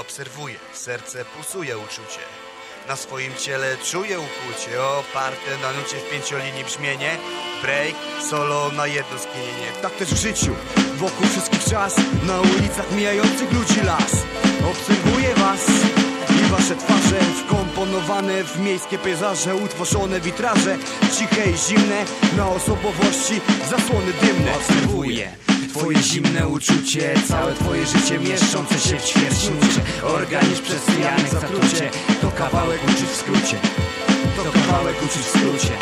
obserwuję, serce pulsuje uczucie. Na swoim ciele czuję ukłucie, oparte na nucie w pięciolinii brzmienie. Break, solo na jedno skinienie. Tak też w życiu, wokół wszystkich czas Na ulicach mijających ludzi las Obserwuję was i wasze twarze Wkomponowane w miejskie pejzaże Utworzone witraże Ciche i zimne Na osobowości zasłony dymne Obserwuję Twoje zimne uczucie Całe twoje życie mieszczące się w ćwierćnucie Organizm przestojany w zatrucie To kawałek uczuć w skrócie. To kawałek uczuć w skrócie.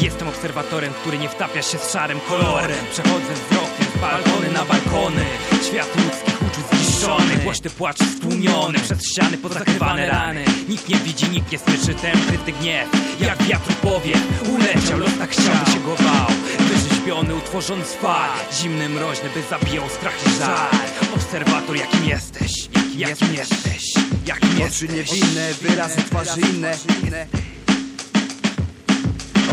Jestem obserwatorem, który nie wtapia się z szarym kolorem. Przechodzę wzrokiem z balkony na balkony. Świat ludzkich zniszczony. Głośny płacz stłumiony. Przez ściany pozakrywane rany. Nikt nie widzi, nikt nie słyszy. Ten kryty gniew Jak wiatr powie, uleciał Los tak chciał, by się go bał Wyrzeźbiony, utworzony z fal. Zimny, mroźny, by zabijał strach i żal. Obserwator, jakim jesteś? Jakim jesteś? Jakim jesteś? Oczy niewinne, wyrazy twarzy inne.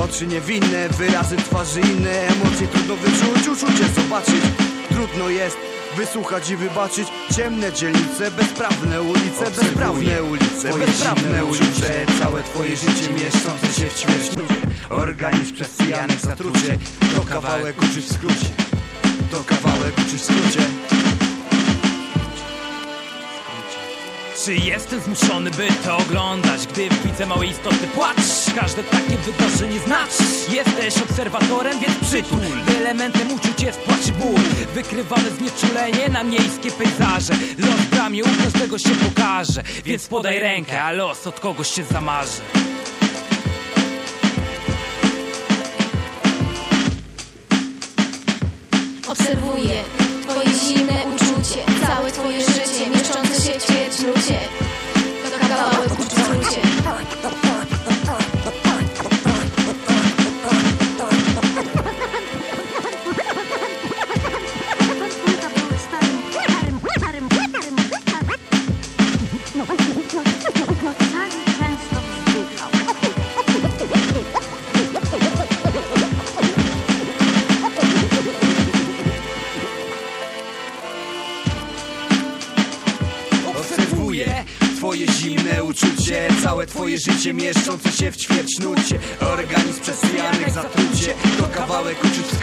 Oczy niewinne, wyrazy twarzy inne. Emocje trudno wyczuć, uczucie zobaczyć. Trudno jest wysłuchać i wybaczyć. Ciemne dzielnice, bezprawne ulice Bezprawne ulice, Twoje bezprawne ulice. Całe twoje życie mieszczące się w ćwierćnucie Organizm przesijany w zatrucie. To kawałek uczuć w skrócie. To kawałek uczuć w skrócie. Czy jestem zmuszony, by to oglądać? Gdy widzę małe istoty płacz Każde takie wydarzenie znaczy Jesteś obserwatorem, więc przytul elementem uczuć jest płacz ból. Wykrywane znieczulenie na miejskie pejzaże. Los w bramie u każdego się pokaże. Więc podaj rękę, a los od kogoś się zamarzy Obserwuję Twoje zimne uczucie Całe twoje życie mieszczące się w ćwierćnucie Organizm przesijany w zatrucie To kawałek uczuć